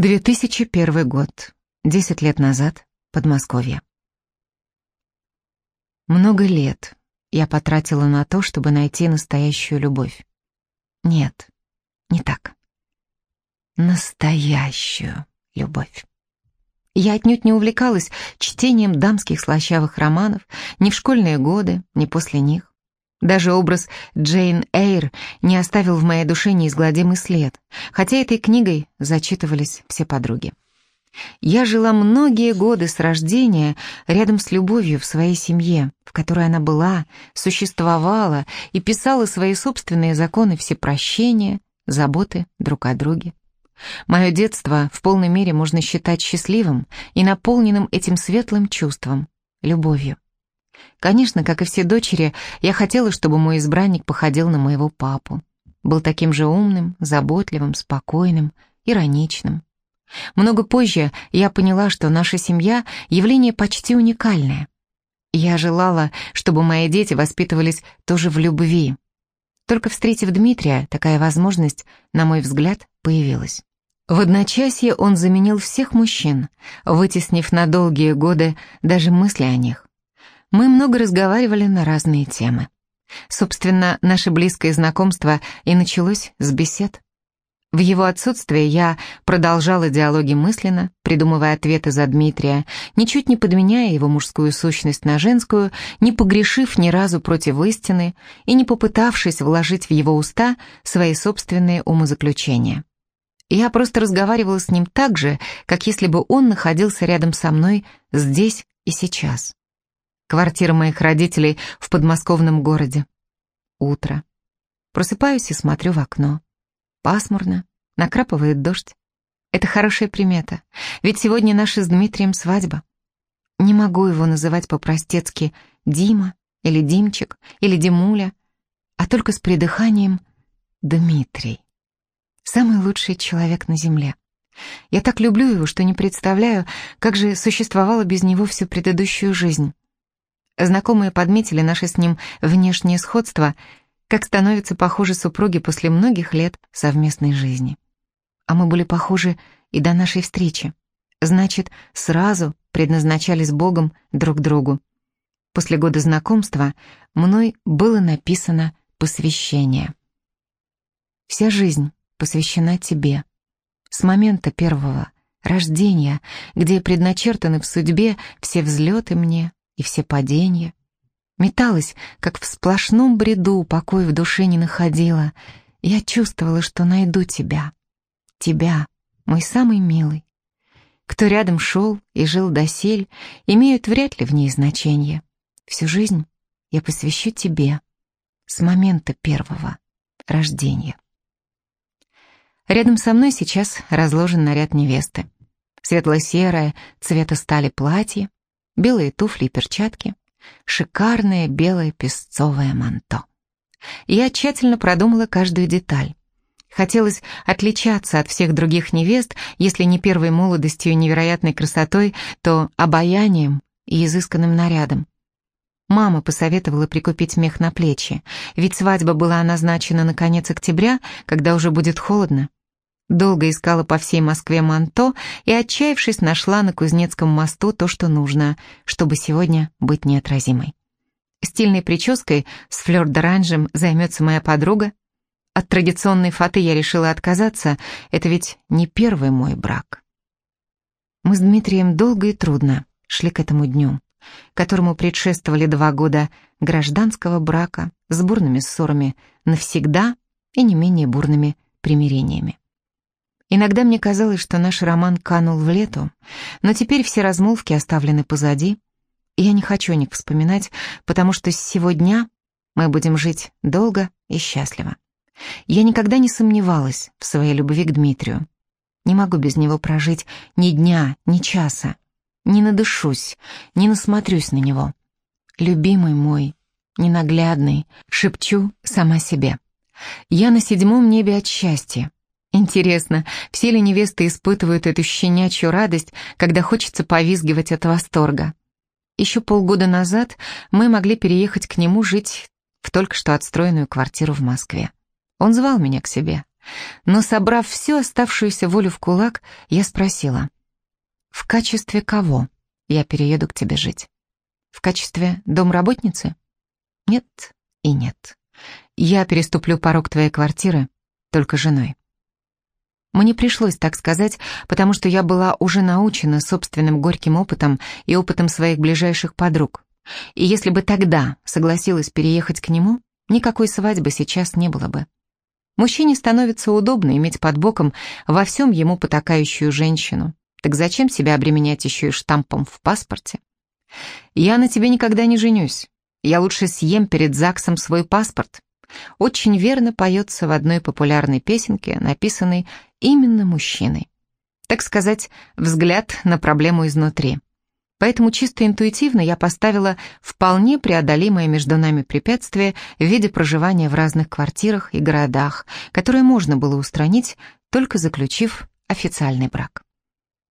2001 год. Десять лет назад. Подмосковье. Много лет я потратила на то, чтобы найти настоящую любовь. Нет, не так. Настоящую любовь. Я отнюдь не увлекалась чтением дамских слащавых романов ни в школьные годы, ни после них. Даже образ Джейн Эйр не оставил в моей душе неизгладимый след, хотя этой книгой зачитывались все подруги. Я жила многие годы с рождения рядом с любовью в своей семье, в которой она была, существовала и писала свои собственные законы всепрощения, заботы друг о друге. Мое детство в полной мере можно считать счастливым и наполненным этим светлым чувством, любовью. Конечно, как и все дочери, я хотела, чтобы мой избранник походил на моего папу. Был таким же умным, заботливым, спокойным, ироничным. Много позже я поняла, что наша семья — явление почти уникальное. Я желала, чтобы мои дети воспитывались тоже в любви. Только встретив Дмитрия, такая возможность, на мой взгляд, появилась. В одночасье он заменил всех мужчин, вытеснив на долгие годы даже мысли о них. Мы много разговаривали на разные темы. Собственно, наше близкое знакомство и началось с бесед. В его отсутствие я продолжала диалоги мысленно, придумывая ответы за Дмитрия, ничуть не подменяя его мужскую сущность на женскую, не погрешив ни разу против истины и не попытавшись вложить в его уста свои собственные умозаключения. Я просто разговаривала с ним так же, как если бы он находился рядом со мной здесь и сейчас. Квартира моих родителей в подмосковном городе. Утро. Просыпаюсь и смотрю в окно. Пасмурно, накрапывает дождь. Это хорошая примета, ведь сегодня наша с Дмитрием свадьба. Не могу его называть по-простецки Дима или Димчик или Димуля, а только с придыханием Дмитрий. Самый лучший человек на земле. Я так люблю его, что не представляю, как же существовала без него всю предыдущую жизнь. Знакомые подметили наше с ним внешнее сходство, как становятся похожи супруги после многих лет совместной жизни. А мы были похожи и до нашей встречи. Значит, сразу предназначались Богом друг другу. После года знакомства мной было написано посвящение. Вся жизнь посвящена тебе. С момента первого рождения, где предначертаны в судьбе все взлеты мне, и все падения. Металась, как в сплошном бреду, покой в душе не находила. Я чувствовала, что найду тебя. Тебя, мой самый милый. Кто рядом шел и жил досель, имеют вряд ли в ней значение. Всю жизнь я посвящу тебе с момента первого рождения. Рядом со мной сейчас разложен наряд невесты. Светло-серое, цвета стали платье, белые туфли и перчатки, шикарное белое песцовое манто. Я тщательно продумала каждую деталь. Хотелось отличаться от всех других невест, если не первой молодостью и невероятной красотой, то обаянием и изысканным нарядом. Мама посоветовала прикупить мех на плечи, ведь свадьба была назначена на конец октября, когда уже будет холодно. Долго искала по всей Москве манто и, отчаявшись, нашла на Кузнецком мосту то, что нужно, чтобы сегодня быть неотразимой. Стильной прической с флёр-д'оранжем займется моя подруга. От традиционной фаты я решила отказаться, это ведь не первый мой брак. Мы с Дмитрием долго и трудно шли к этому дню, которому предшествовали два года гражданского брака с бурными ссорами навсегда и не менее бурными примирениями. Иногда мне казалось, что наш роман канул в лету, но теперь все размолвки оставлены позади, и я не хочу о них вспоминать, потому что с сего дня мы будем жить долго и счастливо. Я никогда не сомневалась в своей любви к Дмитрию. Не могу без него прожить ни дня, ни часа. Не надышусь, не насмотрюсь на него. Любимый мой, ненаглядный, шепчу сама себе. Я на седьмом небе от счастья, Интересно, все ли невесты испытывают эту щенячью радость, когда хочется повизгивать от восторга? Еще полгода назад мы могли переехать к нему жить в только что отстроенную квартиру в Москве. Он звал меня к себе, Но, собрав всю оставшуюся волю в кулак, я спросила, «В качестве кого я перееду к тебе жить? В качестве домработницы?» «Нет и нет. Я переступлю порог твоей квартиры только женой». Мне пришлось так сказать, потому что я была уже научена собственным горьким опытом и опытом своих ближайших подруг. И если бы тогда согласилась переехать к нему, никакой свадьбы сейчас не было бы. Мужчине становится удобно иметь под боком во всем ему потакающую женщину. Так зачем себя обременять еще и штампом в паспорте? Я на тебе никогда не женюсь. Я лучше съем перед ЗАГСом свой паспорт. Очень верно поется в одной популярной песенке, написанной именно мужчиной. Так сказать, взгляд на проблему изнутри. Поэтому чисто интуитивно я поставила вполне преодолимое между нами препятствие в виде проживания в разных квартирах и городах, которое можно было устранить, только заключив официальный брак.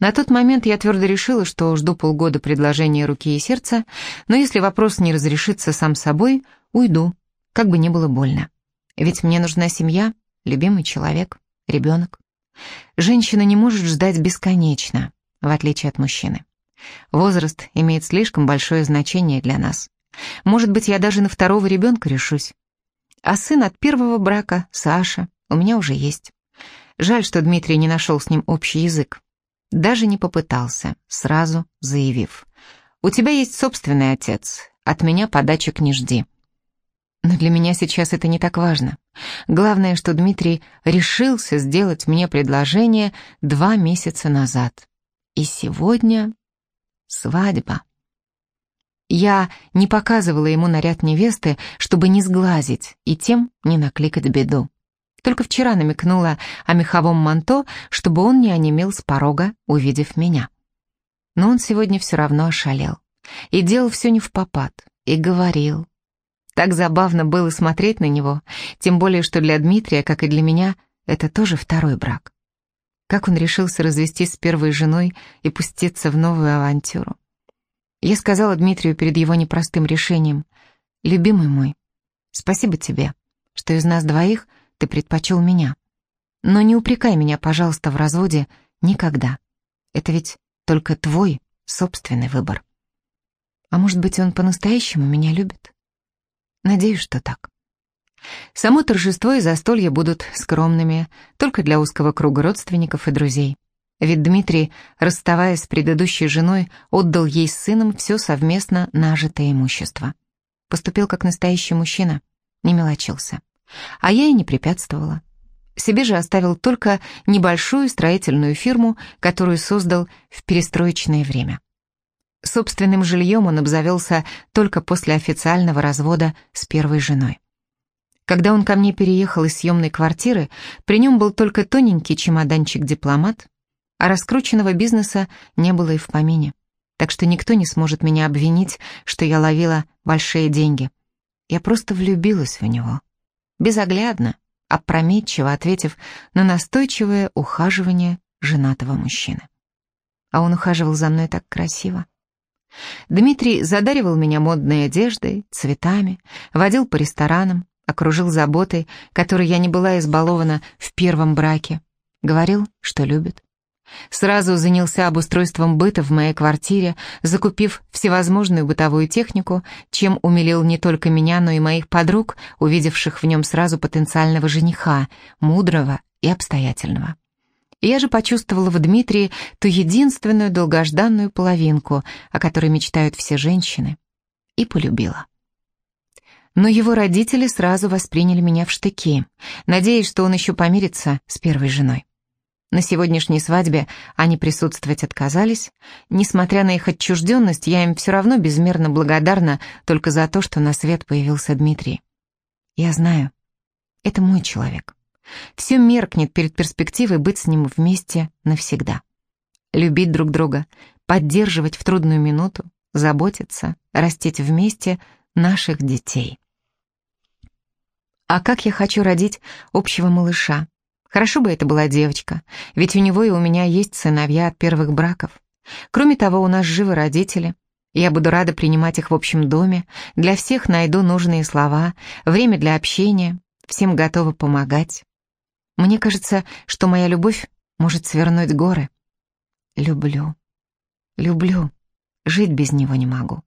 На тот момент я твердо решила, что жду полгода предложения руки и сердца, но если вопрос не разрешится сам собой, уйду, как бы ни было больно. Ведь мне нужна семья, любимый человек, ребенок. Женщина не может ждать бесконечно, в отличие от мужчины. Возраст имеет слишком большое значение для нас. Может быть, я даже на второго ребенка решусь. А сын от первого брака, Саша, у меня уже есть. Жаль, что Дмитрий не нашел с ним общий язык. Даже не попытался, сразу заявив. «У тебя есть собственный отец, от меня подачек не жди». Но для меня сейчас это не так важно. Главное, что Дмитрий решился сделать мне предложение два месяца назад. И сегодня свадьба. Я не показывала ему наряд невесты, чтобы не сглазить и тем не накликать беду. Только вчера намекнула о меховом манто, чтобы он не онемел с порога, увидев меня. Но он сегодня все равно ошалел. И делал все не в попад. И говорил. Так забавно было смотреть на него, тем более, что для Дмитрия, как и для меня, это тоже второй брак. Как он решился развестись с первой женой и пуститься в новую авантюру. Я сказала Дмитрию перед его непростым решением, «Любимый мой, спасибо тебе, что из нас двоих ты предпочел меня. Но не упрекай меня, пожалуйста, в разводе никогда. Это ведь только твой собственный выбор. А может быть, он по-настоящему меня любит? Надеюсь, что так. Само торжество и застолье будут скромными, только для узкого круга родственников и друзей. Ведь Дмитрий, расставаясь с предыдущей женой, отдал ей с сыном все совместно нажитое имущество. Поступил как настоящий мужчина, не мелочился. А я и не препятствовала. Себе же оставил только небольшую строительную фирму, которую создал в перестроечное время. Собственным жильем он обзавелся только после официального развода с первой женой. Когда он ко мне переехал из съемной квартиры, при нем был только тоненький чемоданчик-дипломат, а раскрученного бизнеса не было и в помине. Так что никто не сможет меня обвинить, что я ловила большие деньги. Я просто влюбилась в него. Безоглядно, опрометчиво ответив на настойчивое ухаживание женатого мужчины. А он ухаживал за мной так красиво. Дмитрий задаривал меня модной одеждой, цветами, водил по ресторанам, окружил заботой, которой я не была избалована в первом браке. Говорил, что любит. Сразу занялся обустройством быта в моей квартире, закупив всевозможную бытовую технику, чем умилил не только меня, но и моих подруг, увидевших в нем сразу потенциального жениха, мудрого и обстоятельного. Я же почувствовала в Дмитрии ту единственную долгожданную половинку, о которой мечтают все женщины, и полюбила. Но его родители сразу восприняли меня в штыки, надеясь, что он еще помирится с первой женой. На сегодняшней свадьбе они присутствовать отказались. Несмотря на их отчужденность, я им все равно безмерно благодарна только за то, что на свет появился Дмитрий. Я знаю, это мой человек. Все меркнет перед перспективой быть с ним вместе навсегда. Любить друг друга, поддерживать в трудную минуту, заботиться, растить вместе наших детей. А как я хочу родить общего малыша. Хорошо бы это была девочка, ведь у него и у меня есть сыновья от первых браков. Кроме того, у нас живы родители. Я буду рада принимать их в общем доме, для всех найду нужные слова, время для общения, всем готова помогать. Мне кажется, что моя любовь может свернуть горы. Люблю, люблю, жить без него не могу.